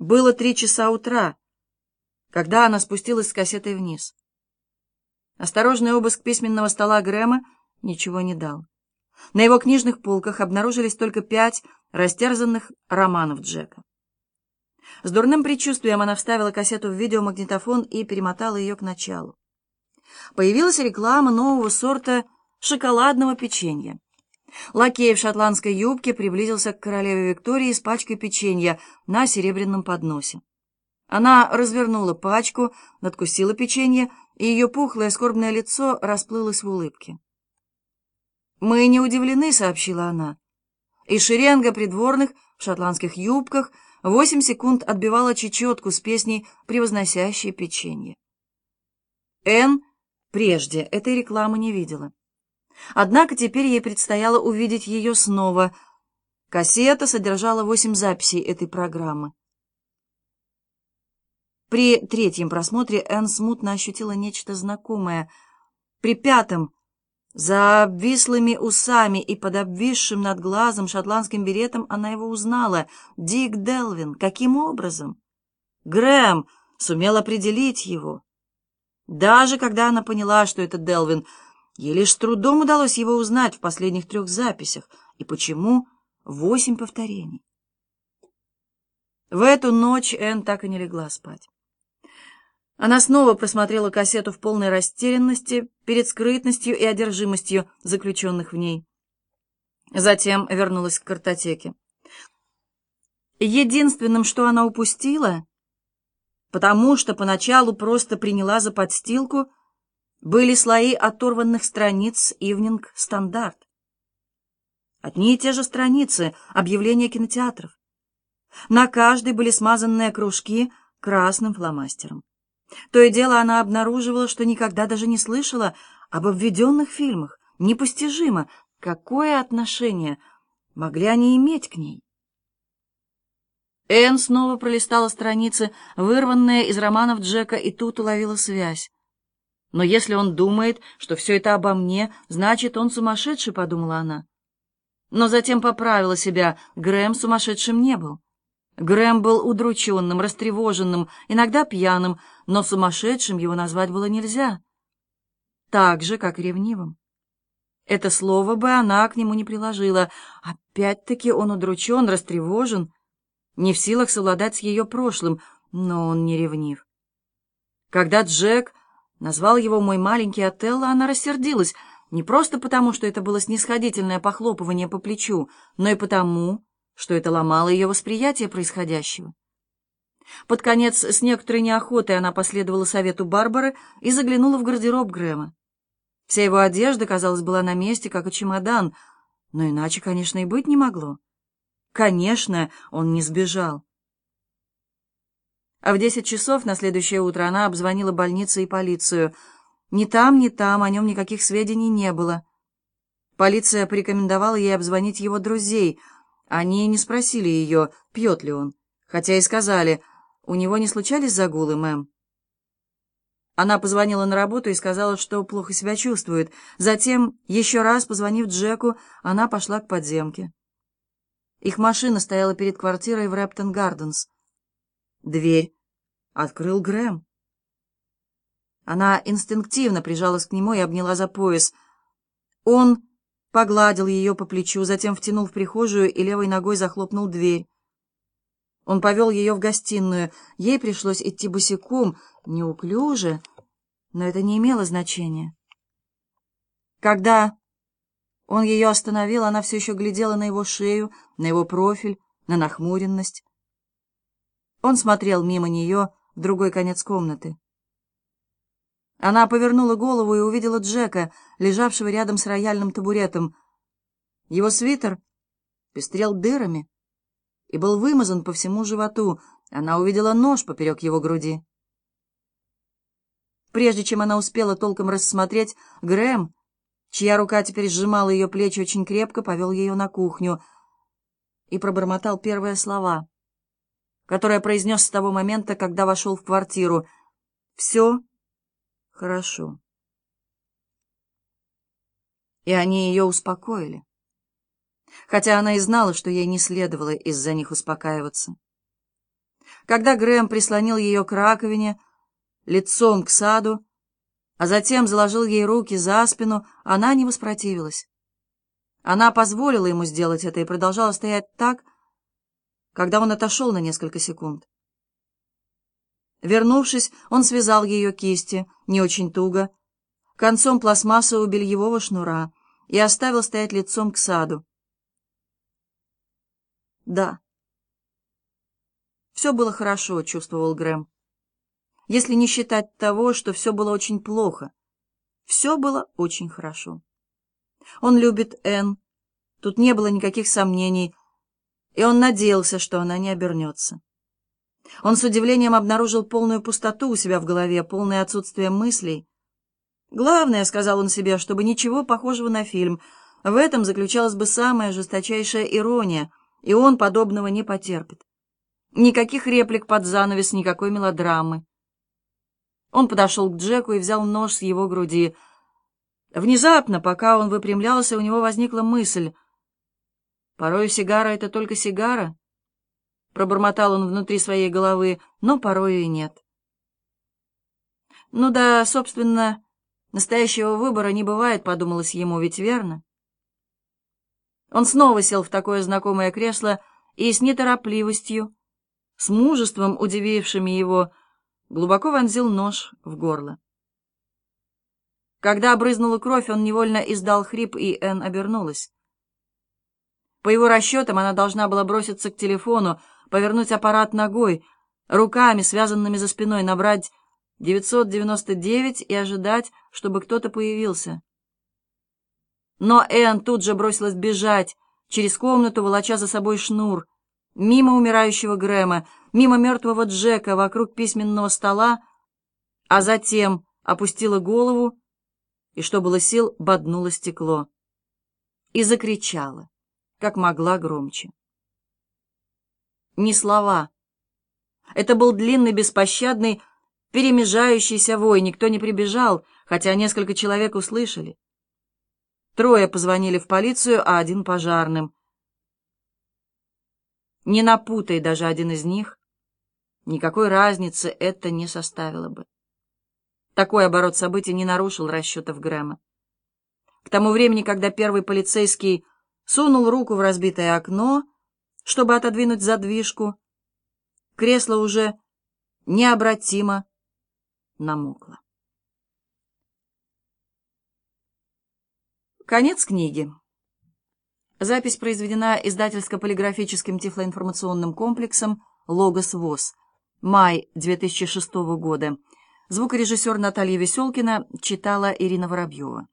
Было три часа утра, когда она спустилась с кассетой вниз. Осторожный обыск письменного стола Грэма ничего не дал. На его книжных полках обнаружились только пять растерзанных романов Джека. С дурным предчувствием она вставила кассету в видеомагнитофон и перемотала ее к началу. Появилась реклама нового сорта шоколадного печенья. Лакей в шотландской юбке приблизился к королеве Виктории с пачкой печенья на серебряном подносе. Она развернула пачку, надкусила печенье, и ее пухлое скорбное лицо расплылось в улыбке. «Мы не удивлены», — сообщила она. И шеренга придворных в шотландских юбках восемь секунд отбивала чечетку с песней, превозносящей печенье. Энн прежде этой рекламы не видела. Однако теперь ей предстояло увидеть ее снова. Кассета содержала восемь записей этой программы. При третьем просмотре Энн смутно ощутила нечто знакомое. При пятом, за обвислыми усами и под обвисшим над глазом шотландским беретом, она его узнала. Дик Делвин. Каким образом? Грэм сумел определить его. Даже когда она поняла, что это Делвин, ей лишь с трудом удалось его узнать в последних трех записях. И почему восемь повторений? В эту ночь Энн так и не легла спать. Она снова просмотрела кассету в полной растерянности перед скрытностью и одержимостью заключенных в ней. Затем вернулась к картотеке. Единственным, что она упустила, потому что поначалу просто приняла за подстилку, были слои оторванных страниц «Ивнинг Стандарт». Одни и те же страницы объявления кинотеатров. На каждой были смазанные кружки красным фломастером. То и дело она обнаруживала, что никогда даже не слышала об обведенных фильмах. Непостижимо, какое отношение могли они иметь к ней. Энн снова пролистала страницы, вырванные из романов Джека, и тут уловила связь. «Но если он думает, что все это обо мне, значит, он сумасшедший», — подумала она. Но затем поправила себя, Грэм сумасшедшим не был. Грэм был удрученным, растревоженным, иногда пьяным, но сумасшедшим его назвать было нельзя. Так же, как ревнивым. Это слово бы она к нему не приложила. Опять-таки он удручен, растревожен, не в силах совладать с ее прошлым, но он не ревнив. Когда Джек назвал его «мой маленький Отелло», она рассердилась, не просто потому, что это было снисходительное похлопывание по плечу, но и потому, что это ломало ее восприятие происходящего. Под конец с некоторой неохотой она последовала совету Барбары и заглянула в гардероб Грэма. Вся его одежда, казалось, была на месте, как и чемодан, но иначе, конечно, и быть не могло. Конечно, он не сбежал. А в десять часов на следующее утро она обзвонила больницу и полицию. Ни там, ни там о нем никаких сведений не было. Полиция порекомендовала ей обзвонить его друзей — они не спросили ее, пьет ли он, хотя и сказали, у него не случались загулы, мэм. Она позвонила на работу и сказала, что плохо себя чувствует. Затем, еще раз позвонив Джеку, она пошла к подземке. Их машина стояла перед квартирой в Рэптон-Гарденс. Дверь открыл Грэм. Она инстинктивно прижалась к нему и обняла за пояс. Он погладил ее по плечу, затем втянул в прихожую и левой ногой захлопнул дверь. Он повел ее в гостиную. Ей пришлось идти босиком, неуклюже, но это не имело значения. Когда он ее остановил, она все еще глядела на его шею, на его профиль, на нахмуренность. Он смотрел мимо нее в другой конец комнаты. Она повернула голову и увидела Джека, лежавшего рядом с рояльным табуретом. Его свитер пестрел дырами и был вымазан по всему животу. Она увидела нож поперек его груди. Прежде чем она успела толком рассмотреть, Грэм, чья рука теперь сжимала ее плечи очень крепко, повел ее на кухню и пробормотал первые слова, которые произнес с того момента, когда вошел в квартиру. «Все Хорошо. И они ее успокоили. Хотя она и знала, что ей не следовало из-за них успокаиваться. Когда Грэм прислонил ее к раковине, лицом к саду, а затем заложил ей руки за спину, она не воспротивилась. Она позволила ему сделать это и продолжала стоять так, когда он отошел на несколько секунд. Вернувшись, он связал ее кисти, не очень туго, концом пластмассового бельевого шнура и оставил стоять лицом к саду. Да. Все было хорошо, чувствовал Грэм. Если не считать того, что все было очень плохо. Все было очень хорошо. Он любит Энн. Тут не было никаких сомнений, и он надеялся, что она не обернется. Он с удивлением обнаружил полную пустоту у себя в голове, полное отсутствие мыслей. Главное, — сказал он себе, — чтобы ничего похожего на фильм. В этом заключалась бы самая жесточайшая ирония, и он подобного не потерпит. Никаких реплик под занавес, никакой мелодрамы. Он подошел к Джеку и взял нож с его груди. Внезапно, пока он выпрямлялся, у него возникла мысль. «Порой сигара — это только сигара», — пробормотал он внутри своей головы, но порою и нет. «Ну да, собственно...» Настоящего выбора не бывает, подумалось ему, ведь верно? Он снова сел в такое знакомое кресло и с неторопливостью, с мужеством, удивившими его, глубоко вонзил нож в горло. Когда обрызнула кровь, он невольно издал хрип, и Энн обернулась. По его расчетам, она должна была броситься к телефону, повернуть аппарат ногой, руками, связанными за спиной, набрать 999 и ожидать, чтобы кто-то появился. Но Энн тут же бросилась бежать, через комнату, волоча за собой шнур, мимо умирающего Грэма, мимо мертвого Джека, вокруг письменного стола, а затем опустила голову и, что было сил, боднула стекло. И закричала, как могла громче. Не слова. Это был длинный, беспощадный, перемежающийся вой, никто не прибежал, хотя несколько человек услышали. Трое позвонили в полицию, а один пожарным. Не напутай даже один из них, никакой разницы это не составило бы. Такой оборот событий не нарушил расчетов Грэма. К тому времени, когда первый полицейский сунул руку в разбитое окно, чтобы отодвинуть задвижку, кресло уже необратимо намокла. Конец книги. Запись произведена издательско-полиграфическим тифлоинформационным комплексом «Логос ВОЗ». Май 2006 года. Звукорежиссер Наталья Веселкина читала Ирина Воробьева.